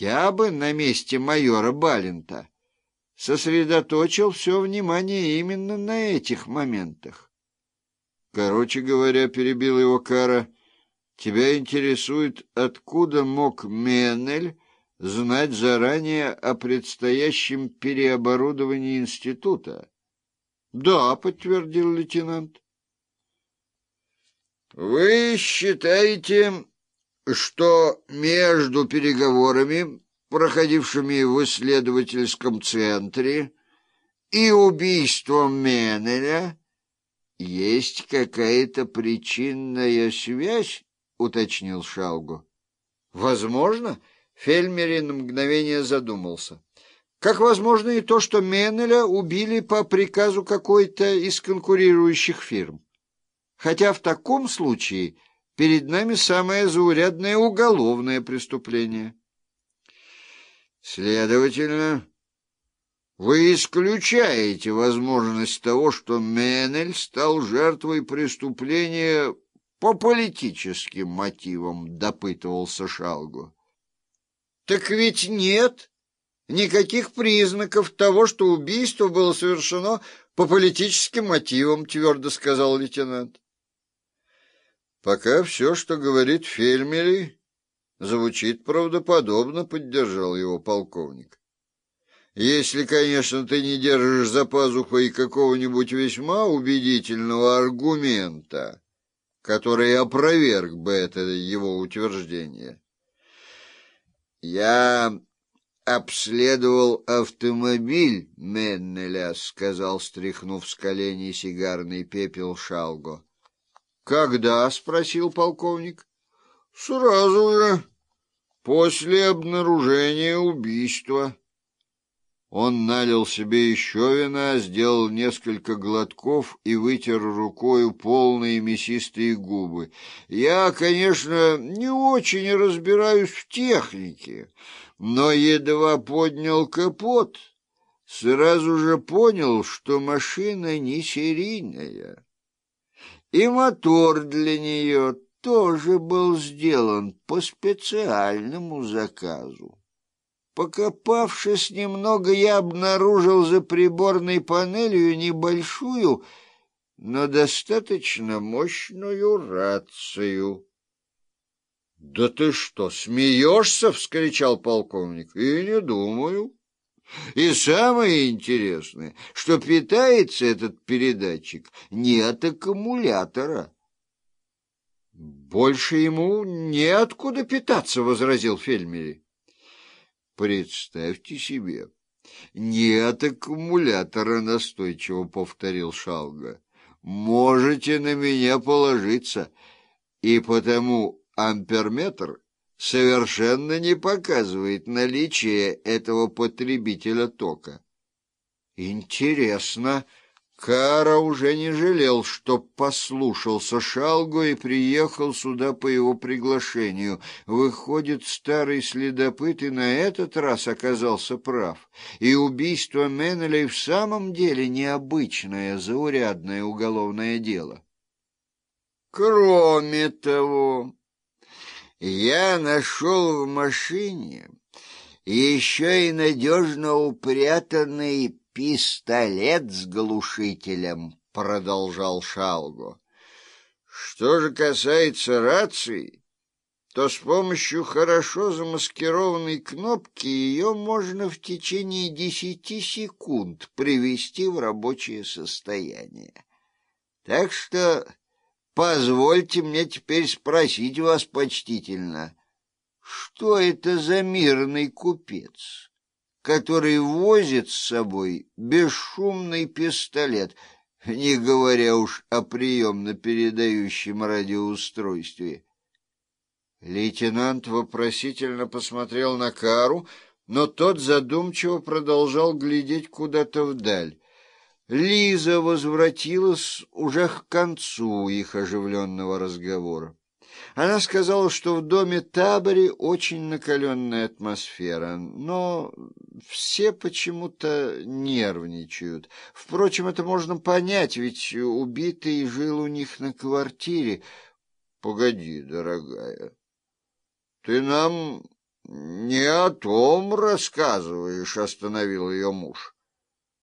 Я бы на месте майора Балента сосредоточил все внимание именно на этих моментах. Короче говоря, перебил его Кара, тебя интересует, откуда мог Меннель знать заранее о предстоящем переоборудовании института? — Да, — подтвердил лейтенант. — Вы считаете, что между переговорами, проходившими в исследовательском центре, и убийством Меннеля есть какая-то причинная связь? — уточнил Шалгу. — Возможно, — Фельмерин мгновение задумался. Как возможно и то, что Меннеля убили по приказу какой-то из конкурирующих фирм. Хотя в таком случае перед нами самое заурядное уголовное преступление. Следовательно, вы исключаете возможность того, что Меннель стал жертвой преступления по политическим мотивам, допытывался Шалгу. Так ведь нет никаких признаков того, что убийство было совершено по политическим мотивам, твердо сказал лейтенант. Пока все, что говорит Фельмери, звучит правдоподобно, поддержал его полковник. Если, конечно, ты не держишь за пазухой какого-нибудь весьма убедительного аргумента, который опроверг бы это его утверждение. «Я обследовал автомобиль Меннеля», — сказал, стряхнув с коленей сигарный пепел Шалго. «Когда?» — спросил полковник. «Сразу же, после обнаружения убийства». Он налил себе еще вина, сделал несколько глотков и вытер рукою полные мясистые губы. «Я, конечно, не очень разбираюсь в технике, но едва поднял капот, сразу же понял, что машина не серийная. И мотор для нее тоже был сделан по специальному заказу. Покопавшись немного, я обнаружил за приборной панелью небольшую, но достаточно мощную рацию. — Да ты что, смеешься? — вскричал полковник. — И не думаю. И самое интересное, что питается этот передатчик не от аккумулятора. — Больше ему неоткуда питаться, — возразил Фельмери. Представьте себе. Нет аккумулятора, настойчиво повторил Шалга. Можете на меня положиться. И потому амперметр совершенно не показывает наличие этого потребителя тока. Интересно, Кара уже не жалел, что послушался Шалгу и приехал сюда по его приглашению. Выходит, старый следопыт и на этот раз оказался прав, и убийство Меннеля в самом деле необычное, заурядное уголовное дело. Кроме того, я нашел в машине еще и надежно упрятанный пистолет с глушителем, — продолжал Шалго. Что же касается рации, то с помощью хорошо замаскированной кнопки ее можно в течение десяти секунд привести в рабочее состояние. Так что позвольте мне теперь спросить вас почтительно, что это за мирный купец? который возит с собой бесшумный пистолет, не говоря уж о приемно-передающем радиоустройстве. Лейтенант вопросительно посмотрел на Кару, но тот задумчиво продолжал глядеть куда-то вдаль. Лиза возвратилась уже к концу их оживленного разговора. Она сказала, что в доме таборе очень накаленная атмосфера, но все почему-то нервничают. Впрочем, это можно понять, ведь убитый жил у них на квартире. Погоди, дорогая, ты нам «Не о том рассказываешь», — остановил ее муж.